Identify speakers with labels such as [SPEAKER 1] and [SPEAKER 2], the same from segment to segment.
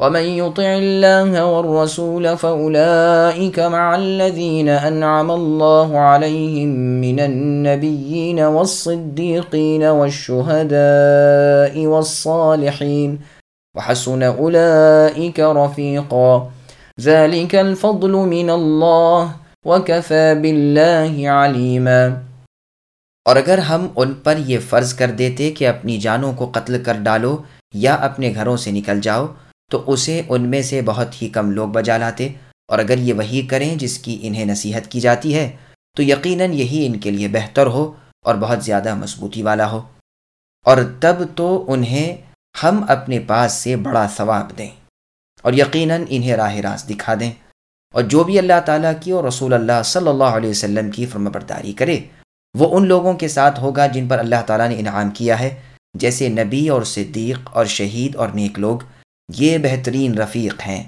[SPEAKER 1] ومن يطع الله والرسول فأولئك مع الذين أنعم الله عليهم من النبيين والصديقين والشهداء والصالحين وحسن أولئك رفيقا. ذلك الفضل من الله وكفى بالله عليما.
[SPEAKER 2] اور اگر ہم ان پر یہ فرض کر دیتے کہ اپنی جانوں کو قتل کر ڈالو یا اپنے گھروں سے نکل جاؤ تو اسے ان میں سے بہت ہی کم لوگ بجا لاتے اور اگر یہ وہی کریں جس کی انہیں نصیحت کی جاتی ہے، تو یقیناً یہی ان کے لیے بہتر ہو اور بہت زیادہ مضبوطی والا ہو۔ اور تب تو انہیں ہم اپنے پاس سے بڑا ثواب دیں اور یقیناً انہیں راہ راست دکھا دیں۔ اور جو بھی اللہ تعالیٰ کی اور رسول اللہ صلی اللہ علیہ وسلم کی فرم برداری کرے، وہ ان لوگوں کے ساتھ ہوگا جن پر اللہ تعالیٰ نے انعام کیا ہے، جیسے نبی اور صدیق اور شہید اور نیک لوگ۔ یہ بہترین رفیق ہیں۔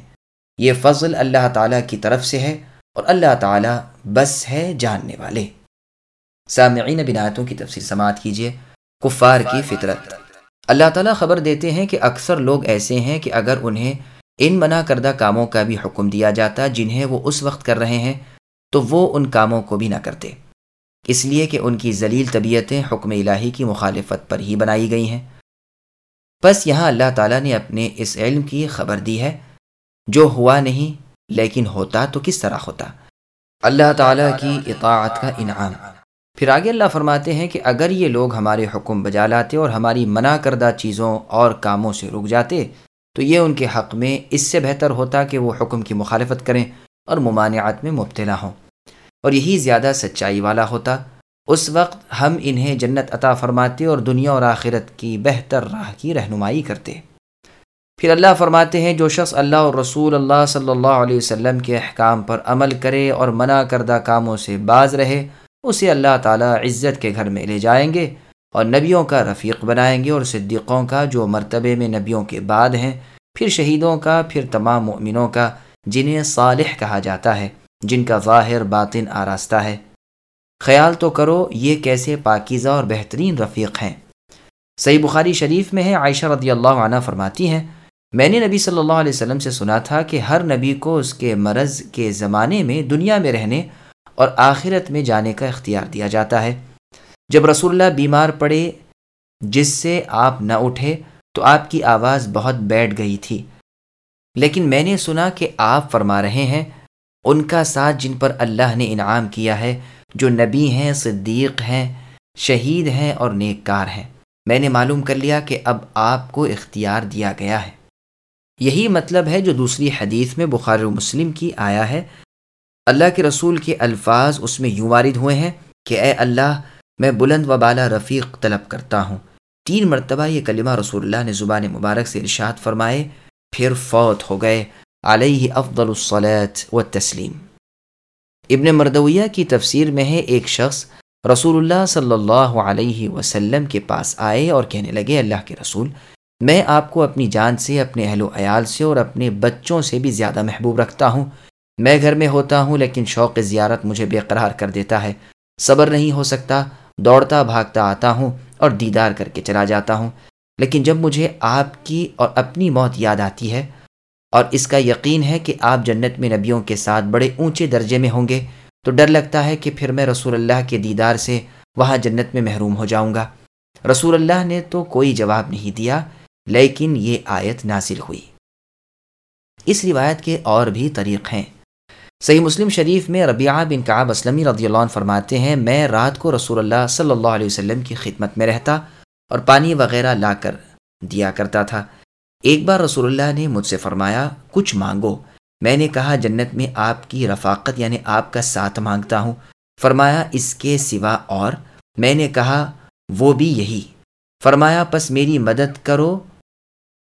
[SPEAKER 2] یہ فضل اللہ تعالیٰ کی طرف سے ہے اور اللہ تعالیٰ بس ہے جاننے والے۔ سامعین بنایتوں کی تفصیل سماعت کیجیے۔ کفار کی فطرت۔ اللہ تعالیٰ خبر دیتے ہیں کہ اکثر لوگ ایسے ہیں کہ اگر انہیں ان منع کردہ کاموں کا بھی حکم دیا جاتا جنہیں وہ اس وقت کر رہے ہیں، تو وہ ان کاموں کو بھی نہ کرتے۔ اس لیے کہ ان کی ذلیل طبیعتیں حکم الہی کی مخالفت پر ہی بنائی گئی ہیں۔ بس یہاں اللہ تعالیٰ نے اپنے اس علم کی خبر دی ہے۔ جو ہوا نہیں، لیکن ہوتا تو کس طرح ہوتا۔ اللہ تعالیٰ کی اطاعت کا انعام۔ پھر آگے اللہ فرماتے ہیں کہ اگر یہ لوگ ہمارے حکم بجا لاتے اور ہماری منع کردہ چیزوں اور کاموں سے رک جاتے، تو یہ ان کے حق میں اس سے بہتر ہوتا کہ وہ حکم کی مخالفت کریں اور ممانعات میں مبتلا ہوں۔ اور یہی زیادہ سچائی والا ہوتا۔ اس وقت ہم انہیں جنت عطا فرماتے اور دنیا اور آخرت کی بہتر راہ کی رہنمائی کرتے۔ پھر اللہ فرماتے ہیں، جو شخص اللہ اور رسول اللہ صلی اللہ علیہ وسلم کے احکام پر عمل کرے اور منع کردہ کاموں سے باز رہے، اسے اللہ تعالیٰ عزت کے گھر میں لے جائیں گے اور نبیوں کا رفیق بنائیں گے اور صدیقوں کا، جو مرتبے میں نبیوں کے بعد ہیں، پھر شہیدوں کا، پھر تمام مؤمنوں کا، جنہیں صالح کہا جاتا ہے، جن کا ظاہر باطن آراستہ ہے۔ خیال تو کرو، یہ کیسے پاکیزہ اور بہترین رفیق ہیں۔ صحیح بخاری شریف میں ہے، عائشہ رضی اللہ عنہ فرماتی ہیں، میں نے نبی صلی اللہ علیہ وسلم سے سنا تھا کہ ہر نبی کو اس کے مرض کے زمانے میں دنیا میں رہنے اور آخرت میں جانے کا اختیار دیا جاتا ہے۔ جب رسول اللہ بیمار پڑے، جس سے آپ نہ اٹھے، تو آپ کی آواز بہت بیٹھ گئی تھی۔ لیکن میں نے سنا کہ آپ فرما رہے ہیں، ان کا ساتھ جن پر اللہ نے انعام کیا ہے جو نبی ہیں، صدیق ہیں، شہید ہیں اور نیک کار ہیں۔ میں نے معلوم کر لیا کہ اب آپ کو اختیار دیا گیا ہے۔ یہی مطلب ہے جو دوسری حدیث میں بخار و مسلم کی آیا ہے۔ اللہ کے رسول کے الفاظ اس میں یوں وارد ہوئے ہیں کہ اے اللہ، میں بلند و بالا رفیق طلب کرتا ہوں۔ تین مرتبہ یہ کلمہ رسول اللہ نے زبان مبارک سے ارشاد فرمائے، پھر فوت ہو گئے۔ علیہ افضل الصلاة و تسلیم ابن مردویہ کی تفسیر میں ہے، ایک شخص رسول اللہ صلی اللہ علیہ وسلم کے پاس آئے اور کہنے لگے، اللہ کے رسول، میں آپ کو اپنی جان سے، اپنے اہل و عیال سے اور اپنے بچوں سے بھی زیادہ محبوب رکھتا ہوں۔ میں گھر میں ہوتا ہوں، لیکن شوق زیارت مجھے بے قرار کر دیتا ہے۔ صبر نہیں ہو سکتا، دوڑتا، بھاگتا آتا ہوں اور دیدار کر کے چلا جاتا ہوں۔ لیکن جب مجھے آپ کی اور اپنی موت یاد آتی ہے اور اس کا یقین ہے کہ آپ جنت میں نبیوں کے ساتھ بڑے اونچے درجے میں ہوں گے، تو ڈر لگتا ہے کہ پھر میں رسول اللہ کے دیدار سے وہاں جنت میں محروم ہو جاؤں گا۔ رسول اللہ نے تو کوئی جواب نہیں دیا، لیکن یہ آیت نازل ہوئی۔ اس روایت کے اور بھی طریق ہیں۔ صحیح مسلم شریف میں ربیعہ بن کعب اسلمی رضی اللہ عنہ فرماتے ہیں، میں رات کو رسول اللہ صلی اللہ علیہ وسلم کی خدمت میں رہتا اور پانی وغیرہ لا کر دیا کرتا تھا۔ ایک بار رسول اللہ نے مجھ سے فرمایا، کچھ مانگو۔ میں نے کہا، جنت میں آپ کی رفاقت یعنی آپ کا ساتھ مانگتا ہوں۔ فرمایا، اس کے سوا اور؟ میں نے کہا، وہ بھی یہی۔ فرمایا، پس میری مدد کرو،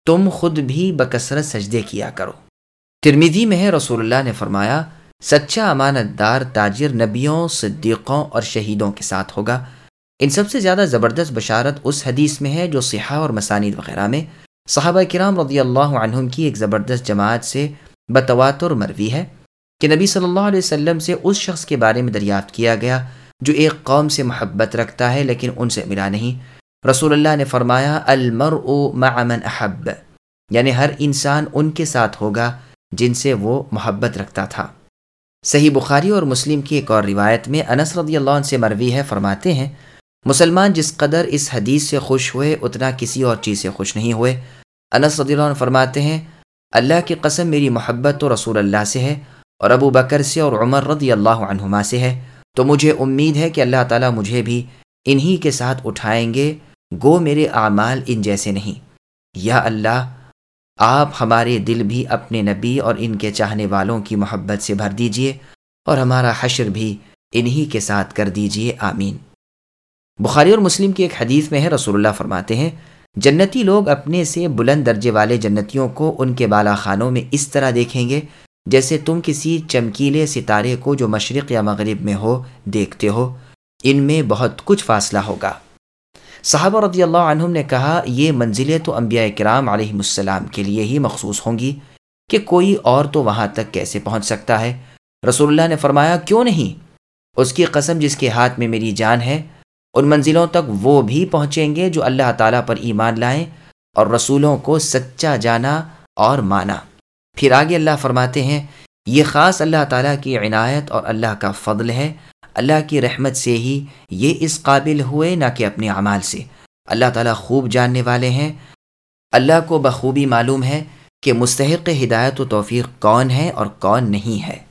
[SPEAKER 2] تم خود بھی بکثرت سجدے کیا کرو۔ ترمیدی میں ہے، رسول اللہ نے فرمایا، سچا امانت دار تاجر نبیوں، صدیقوں اور شہیدوں کے ساتھ ہوگا۔ ان سب سے زیادہ زبردست بشارت اس حدیث میں ہے جو سیاح اور مسانید وغیرہ میں صحابہ کرام رضی اللہ عنہم کی ایک زبردست جماعت سے بتواتر مروی ہے کہ نبی صلی اللہ علیہ وسلم سے اس شخص کے بارے میں دریافت کیا گیا جو ایک قوم سے محبت رکھتا ہے لیکن ان سے ملا نہیں۔ رسول اللہ نے فرمایا مع من احب یعنی ہر انسان ان کے ساتھ ہوگا جن سے وہ محبت رکھتا تھا۔ صحیح بخاری اور مسلم کی ایک اور روایت میں انس رضی اللہ عنہ سے مروی ہے، فرماتے ہیں مسلمان جس قدر اس حدیث سے خوش ہوئے، اتنا کسی اور چیز سے خوش نہیں ہوئے۔ انس رضی اللہ عنہ فرماتے ہیں، اللہ کی قسم میری محبت تو رسول اللہ سے ہے اور ابو بکر سے اور عمر رضی اللہ عنہما سے ہے۔ تو مجھے امید ہے کہ اللہ تعالیٰ مجھے بھی انہی کے ساتھ اٹھائیں گے۔ گو میرے اعمال ان جیسے نہیں۔ یا اللہ، آپ ہمارے دل بھی اپنے نبی اور ان کے چاہنے والوں کی محبت سے بھر دیجیے اور ہمارا حشر بھی انہی کے ساتھ کر دیجیے۔ آمین۔ بخاری اور مسلم کی ایک حدیث میں ہے، رسول اللہ فرماتے ہیں، جنتی لوگ اپنے سے بلند درجے والے جنتیوں کو ان کے بالا خانوں میں اس طرح دیکھیں گے جیسے تم کسی چمکیلے ستارے کو جو مشرق یا مغرب میں ہو، دیکھتے ہو۔ ان میں بہت کچھ فاصلہ ہوگا۔ صحابہ رضی اللہ عنہم نے کہا، یہ منزلیں تو انبیاء کرام علیہ السلام کے لیے ہی مخصوص ہوں گی کہ کوئی اور تو وہاں تک کیسے پہنچ سکتا ہے۔ رسول اللہ نے فرمایا، کیوں نہیں؟ اس کی قسم جس کے ہاتھ میں میری جان ہے ان منزلوں تک وہ بھی پہنچیں گے جو اللہ تعالیٰ پر ایمان لائیں اور رسولوں کو سچا جانا اور مانا۔ پھر آگے اللہ فرماتے ہیں، یہ خاص اللہ تعالیٰ کی عنایت اور اللہ کا فضل ہے۔ اللہ کی رحمت سے ہی یہ اس قابل ہوئے، نہ کہ اپنے اعمال سے۔ اللہ تعالیٰ خوب جاننے والے ہیں۔ اللہ کو بخوبی معلوم ہے کہ مستحق ہدایت و توفیق کون ہے اور کون نہیں ہے۔